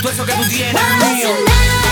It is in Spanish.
todo eso que tú tienes mío.